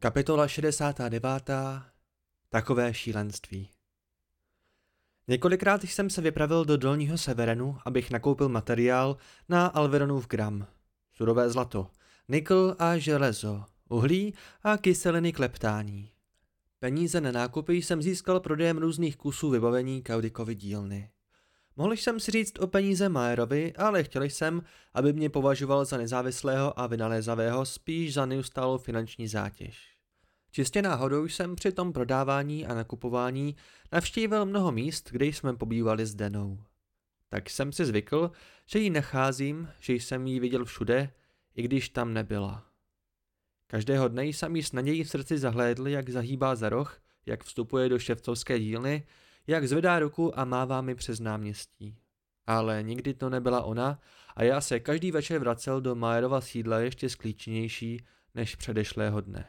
Kapitola 69. Takové šílenství. Několikrát jsem se vypravil do dolního Severenu, abych nakoupil materiál na Alveronův gram. Surové zlato, nikl a železo, uhlí a kyseliny kleptání. Peníze na nákupy jsem získal prodejem různých kusů vybavení Kaudikovy dílny. Mohl jsem si říct o peníze Majerovi, ale chtěl jsem, aby mě považoval za nezávislého a vynalézavého spíš za neustálou finanční zátěž. Čistě náhodou jsem při tom prodávání a nakupování navštívil mnoho míst, kde jsme pobývali s Denou. Tak jsem si zvykl, že ji nacházím, že jsem ji viděl všude, i když tam nebyla. Každého dne jsem jí s nadějí v srdci zahlédl, jak zahýbá za roh, jak vstupuje do ševcovské dílny, jak zvedá ruku a mává mi přes náměstí. Ale nikdy to nebyla ona a já se každý večer vracel do Majerova sídla ještě sklíčenější než předešlého dne.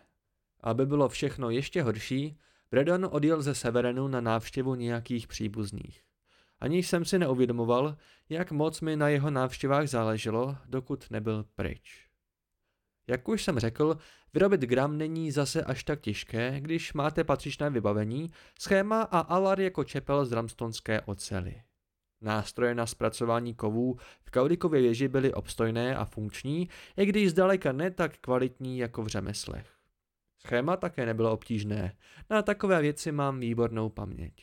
Aby bylo všechno ještě horší, Bredon odjel ze Severenu na návštěvu nějakých příbuzných. Ani jsem si neuvědomoval, jak moc mi na jeho návštěvách záleželo, dokud nebyl pryč. Jak už jsem řekl, vyrobit gram není zase až tak těžké, když máte patřičné vybavení, schéma a alar jako čepel z ramstonské ocely. Nástroje na zpracování kovů v Kaudikově věži byly obstojné a funkční, i když zdaleka ne tak kvalitní jako v řemeslech. Schéma také nebylo obtížné. Na takové věci mám výbornou paměť.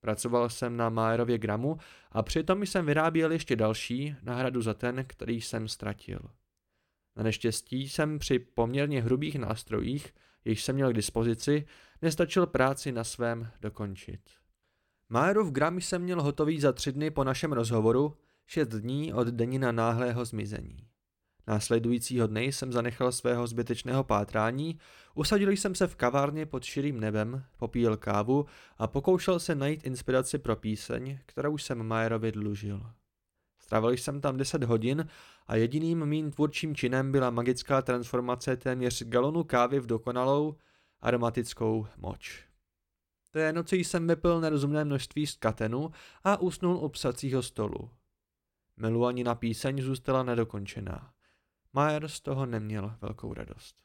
Pracoval jsem na Majerově gramu a přitom jsem vyráběl ještě další náhradu za ten, který jsem ztratil. Na neštěstí jsem při poměrně hrubých nástrojích, jež jsem měl k dispozici, nestačil práci na svém dokončit. Majerův gram jsem měl hotový za tři dny po našem rozhovoru, šest dní od denina náhlého zmizení. Následujícího dne jsem zanechal svého zbytečného pátrání, usadil jsem se v kavárně pod širým nebem, popíjel kávu a pokoušel se najít inspiraci pro píseň, kterou jsem Majerovi dlužil. Strávil jsem tam 10 hodin a jediným mým tvůrčím činem byla magická transformace téměř galonu kávy v dokonalou aromatickou moč. Té noci jsem vypil nerozumné množství z katenu a usnul u psacího stolu. na píseň zůstala nedokončená. Majer z toho neměl velkou radost.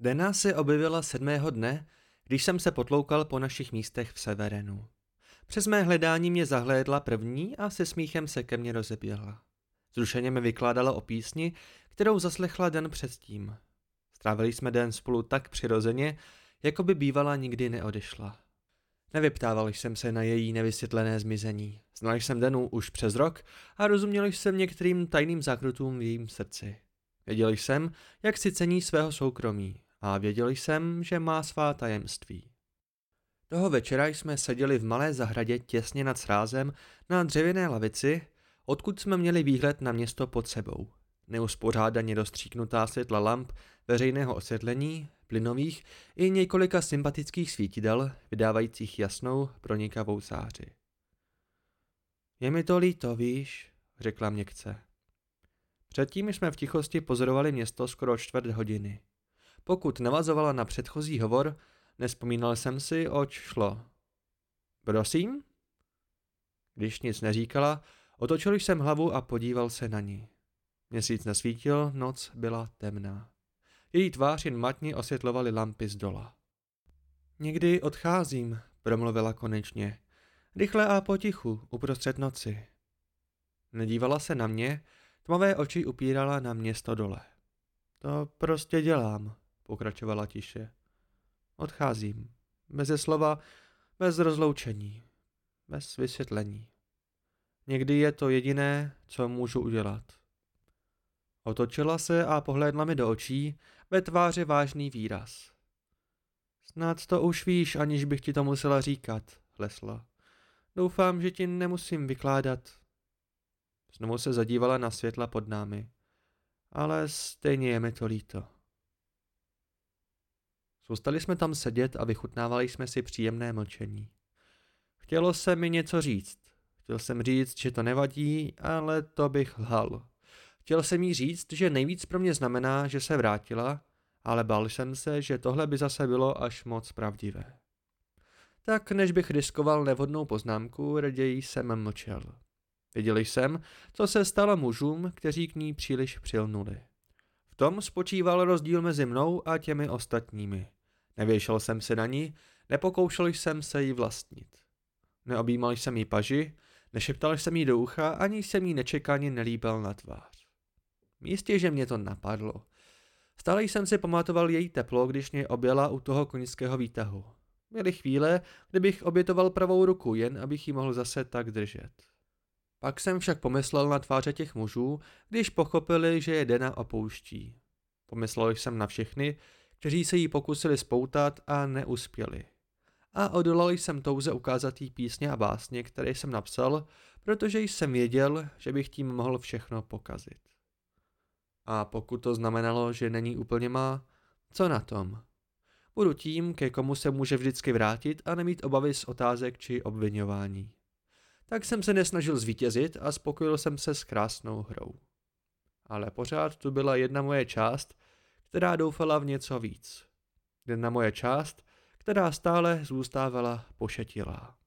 Dena se objevila sedmého dne, když jsem se potloukal po našich místech v Severenu. Přes mé hledání mě zahlédla první a se smíchem se ke mně rozeběhla. Zrušeně mi vykládala o písni, kterou zaslechla den předtím. Strávili jsme den spolu tak přirozeně, jako by bývala nikdy neodešla. Nevyptával jsem se na její nevysvětlené zmizení. Znal jsem Denu už přes rok a rozuměl jsem některým tajným zákrutům v jejím srdci. Věděl jsem, jak si cení svého soukromí a věděl jsem, že má svá tajemství. Toho večera jsme seděli v malé zahradě těsně nad srázem na dřevěné lavici, odkud jsme měli výhled na město pod sebou. Neuspořádaně rozstříknutá světla lamp veřejného osvětlení plynových i několika sympatických svítidel, vydávajících jasnou, pronikavou záři. Je mi to líto, víš, řekla měkce. Předtím jsme v tichosti pozorovali město skoro čtvrt hodiny. Pokud navazovala na předchozí hovor, nespomínal jsem si, oč šlo. Prosím? Když nic neříkala, otočil jsem hlavu a podíval se na ní. Měsíc nesvítil, noc byla temná. Její tvář jen matně osvětlovaly lampy z dola. Někdy odcházím, promluvila konečně. Rychle a potichu, uprostřed noci. Nedívala se na mě, tmavé oči upírala na město dole. To prostě dělám, pokračovala tiše. Odcházím. Beze slova, bez rozloučení, bez vysvětlení. Někdy je to jediné, co můžu udělat. Otočila se a pohlédla mi do očí, ve tváři vážný výraz. Snad to už víš, aniž bych ti to musela říkat, hlesla. Doufám, že ti nemusím vykládat. Znovu se zadívala na světla pod námi. Ale stejně je mi to líto. Zůstali jsme tam sedět a vychutnávali jsme si příjemné mlčení. Chtělo se mi něco říct. Chtěl jsem říct, že to nevadí, ale to bych lhal. Chtěl jsem jí říct, že nejvíc pro mě znamená, že se vrátila, ale bál jsem se, že tohle by zase bylo až moc pravdivé. Tak než bych riskoval nevhodnou poznámku, raději jsem mlčel. Viděl jsem, co se stalo mužům, kteří k ní příliš přilnuli. Tom spočíval rozdíl mezi mnou a těmi ostatními. Nevěšel jsem se na ní, nepokoušel jsem se jí vlastnit. Neobjímal jsem jí paži, nešeptal jsem jí do ucha, ani jsem jí nečekaně nelíbil na tvář. Jistě, že mě to napadlo. Stále jsem si pamatoval její teplo, když mě objela u toho konického výtahu. Měly chvíle, kdybych obětoval pravou ruku, jen abych ji mohl zase tak držet. Pak jsem však pomyslel na tváře těch mužů, když pochopili, že je Dena opouští. Pomyslel jsem na všechny, kteří se jí pokusili spoutat a neuspěli. A odolal jsem touze ukázat jí písně a básně, které jsem napsal, protože jsem věděl, že bych tím mohl všechno pokazit. A pokud to znamenalo, že není úplně má, co na tom? Budu tím, ke komu se může vždycky vrátit a nemít obavy z otázek či obvinování. Tak jsem se nesnažil zvítězit a spokojil jsem se s krásnou hrou. Ale pořád tu byla jedna moje část, která doufala v něco víc. Jedna moje část, která stále zůstávala pošetilá.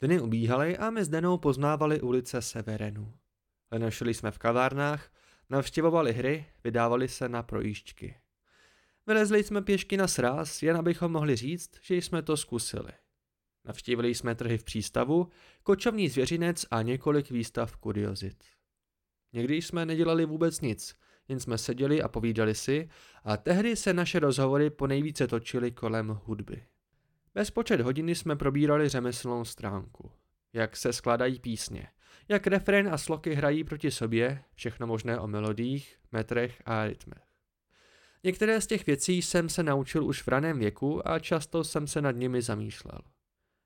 Dny ubíhaly a my s Denou poznávali ulice Severenu. Lenošili jsme v kavárnách, navštěvovali hry, vydávali se na projížďky. Vylezli jsme pěšky na sráz, jen abychom mohli říct, že jsme to zkusili. Navštívili jsme trhy v přístavu, kočovní zvěřinec a několik výstav kuriozit. Někdy jsme nedělali vůbec nic, jen jsme seděli a povídali si a tehdy se naše rozhovory po nejvíce točily kolem hudby. Bezpočet hodiny jsme probírali řemeslnou stránku. Jak se skládají písně, jak refrén a sloky hrají proti sobě, všechno možné o melodiích, metrech a rytmech. Některé z těch věcí jsem se naučil už v raném věku a často jsem se nad nimi zamýšlel.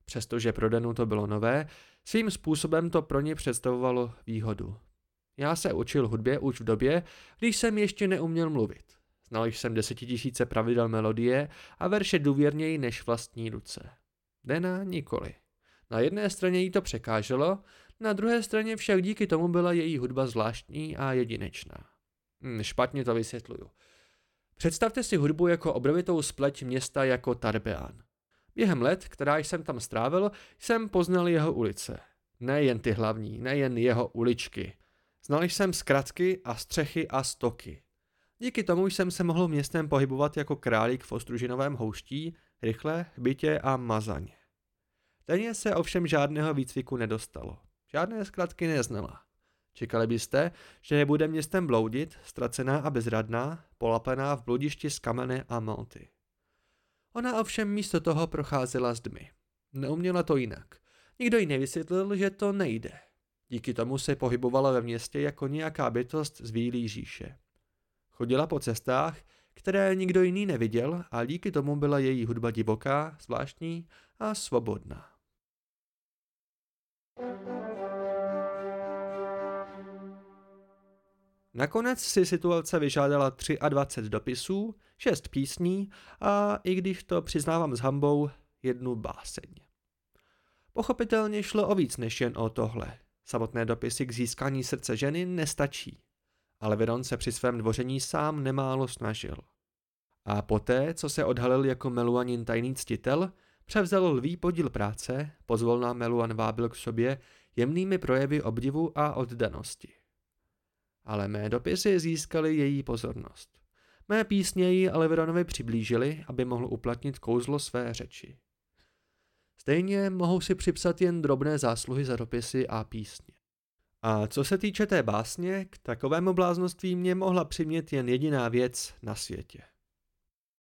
Přestože pro Denu to bylo nové, svým způsobem to pro ně představovalo výhodu. Já se učil hudbě už v době, když jsem ještě neuměl mluvit. Znal jsem desetitisíce pravidel melodie a verše důvěrněji než vlastní ruce. Dena nikoli. Na jedné straně jí to překáželo, na druhé straně však díky tomu byla její hudba zvláštní a jedinečná. Hm, špatně to vysvětluju. Představte si hudbu jako obrovitou spleť města jako Tarbeán. Během let, která jsem tam strávil, jsem poznal jeho ulice. Nejen ty hlavní, nejen jeho uličky. Znal jsem zkratky a střechy a stoky. Díky tomu jsem se mohl městem pohybovat jako králík v ostružinovém houští, rychle, bytě a mazaně. Denně se ovšem žádného výcviku nedostalo. Žádné zkratky neznala. Čekali byste, že nebude městem bloudit, ztracená a bezradná, polapená v bludišti z kamene a malty. Ona ovšem místo toho procházela s dmy. Neuměla to jinak. Nikdo jí nevysvětlil, že to nejde. Díky tomu se pohybovala ve městě jako nějaká bytost z výlí říše. Chodila po cestách, které nikdo jiný neviděl a díky tomu byla její hudba divoká, zvláštní a svobodná. Nakonec si situace vyžádala 23 dopisů, 6 písní a i když to přiznávám s hambou, jednu báseň. Pochopitelně šlo o víc než jen o tohle. Samotné dopisy k získání srdce ženy nestačí. Ale Veron se při svém dvoření sám nemálo snažil. A poté, co se odhalil jako Meluanin tajný ctitel, převzal lvý podíl práce, pozvolná Meluan vábil k sobě jemnými projevy obdivu a oddanosti ale mé dopisy získaly její pozornost. Mé písně ji Aliveronovi přiblížily, aby mohl uplatnit kouzlo své řeči. Stejně mohou si připsat jen drobné zásluhy za dopisy a písně. A co se týče té básně, k takovému bláznoství mě mohla přimět jen jediná věc na světě.